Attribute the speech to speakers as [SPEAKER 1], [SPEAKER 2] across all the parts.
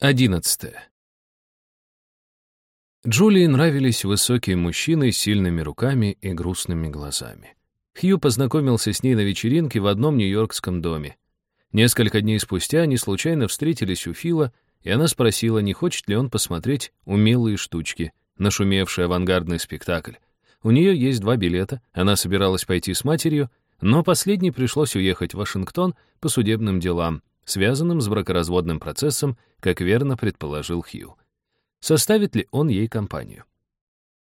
[SPEAKER 1] Одиннадцатое. Джулии нравились высокие мужчины с сильными руками и грустными глазами. Хью познакомился с ней на вечеринке в одном нью-йоркском доме. Несколько дней спустя они случайно встретились у Фила, и она спросила, не хочет ли он посмотреть «Умелые штучки», нашумевший авангардный спектакль. У нее есть два билета, она собиралась пойти с матерью, но последней пришлось уехать в Вашингтон по судебным делам, связанным с бракоразводным процессом, как верно предположил Хью. Составит ли он ей компанию?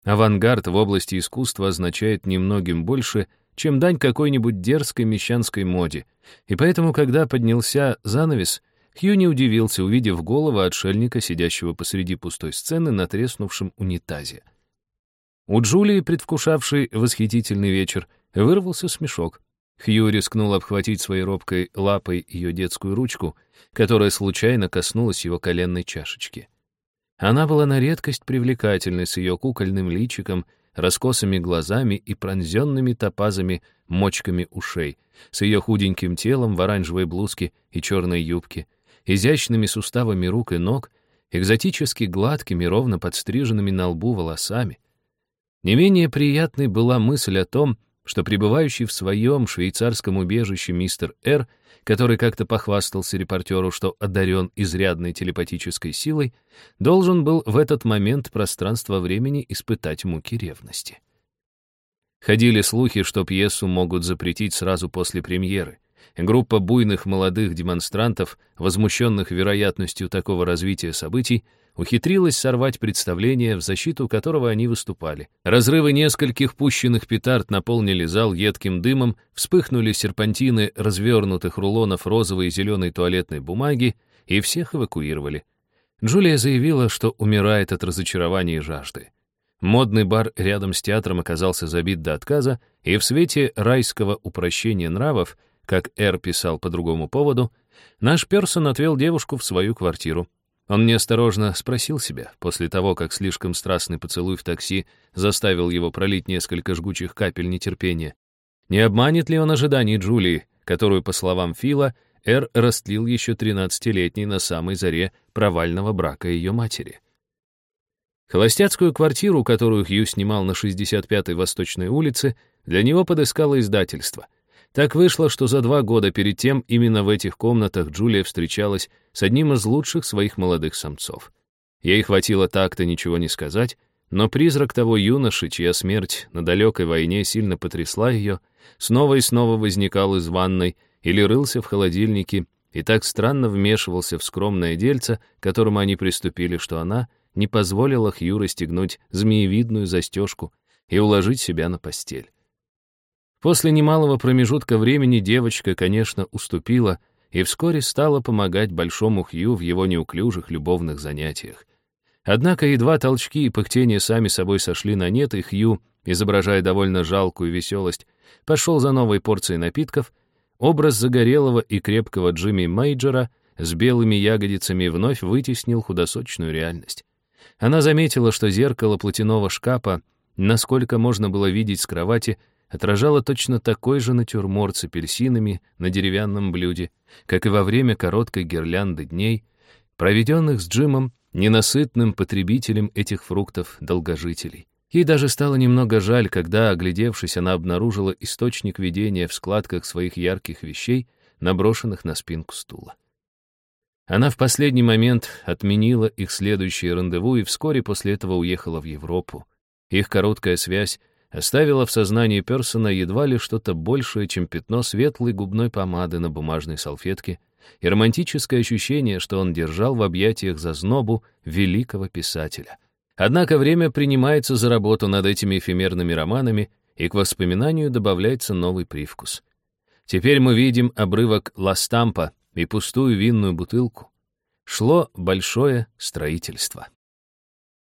[SPEAKER 1] Авангард в области искусства означает немногим больше, чем дань какой-нибудь дерзкой мещанской моде, и поэтому, когда поднялся занавес, Хью не удивился, увидев голову отшельника, сидящего посреди пустой сцены на треснувшем унитазе. У Джулии, предвкушавшей восхитительный вечер, вырвался смешок. Хью рискнул обхватить своей робкой лапой ее детскую ручку, которая случайно коснулась его коленной чашечки. Она была на редкость привлекательной с ее кукольным личиком, раскосыми глазами и пронзенными топазами мочками ушей, с ее худеньким телом в оранжевой блузке и черной юбке, изящными суставами рук и ног, экзотически гладкими, ровно подстриженными на лбу волосами. Не менее приятной была мысль о том, что пребывающий в своем швейцарском убежище мистер Р, который как-то похвастался репортеру, что одарен изрядной телепатической силой, должен был в этот момент пространства-времени испытать муки ревности. Ходили слухи, что пьесу могут запретить сразу после премьеры. Группа буйных молодых демонстрантов, возмущенных вероятностью такого развития событий, ухитрилась сорвать представление, в защиту которого они выступали. Разрывы нескольких пущенных петард наполнили зал едким дымом, вспыхнули серпантины развернутых рулонов розовой и зеленой туалетной бумаги, и всех эвакуировали. Джулия заявила, что умирает от разочарования и жажды. Модный бар рядом с театром оказался забит до отказа, и в свете райского упрощения нравов, как Эр писал по другому поводу, наш Персон отвел девушку в свою квартиру. Он неосторожно спросил себя, после того, как слишком страстный поцелуй в такси заставил его пролить несколько жгучих капель нетерпения. Не обманет ли он ожиданий Джулии, которую, по словам Фила, Эр растлил еще 13-летней на самой заре провального брака ее матери? Холостяцкую квартиру, которую Хью снимал на 65-й Восточной улице, для него подыскало издательство — так вышло, что за два года перед тем именно в этих комнатах Джулия встречалась с одним из лучших своих молодых самцов. Ей хватило так-то ничего не сказать, но призрак того юноши, чья смерть на далекой войне сильно потрясла ее, снова и снова возникал из ванной или рылся в холодильнике и так странно вмешивался в скромное дельце, к которому они приступили, что она не позволила Хью расстегнуть змеевидную застежку и уложить себя на постель. После немалого промежутка времени девочка, конечно, уступила и вскоре стала помогать Большому Хью в его неуклюжих любовных занятиях. Однако едва толчки и пыхтения сами собой сошли на нет, и Хью, изображая довольно жалкую веселость, пошел за новой порцией напитков, образ загорелого и крепкого Джимми Мейджора с белыми ягодицами вновь вытеснил худосочную реальность. Она заметила, что зеркало платяного шкафа, насколько можно было видеть с кровати, отражала точно такой же натюрморт с апельсинами на деревянном блюде, как и во время короткой гирлянды дней, проведенных с Джимом, ненасытным потребителем этих фруктов-долгожителей. Ей даже стало немного жаль, когда, оглядевшись, она обнаружила источник видения в складках своих ярких вещей, наброшенных на спинку стула. Она в последний момент отменила их следующее рандеву и вскоре после этого уехала в Европу. Их короткая связь оставила в сознании Персона едва ли что-то большее, чем пятно светлой губной помады на бумажной салфетке и романтическое ощущение, что он держал в объятиях зазнобу великого писателя. Однако время принимается за работу над этими эфемерными романами, и к воспоминанию добавляется новый привкус. Теперь мы видим обрывок ластампа и пустую винную бутылку. Шло большое строительство.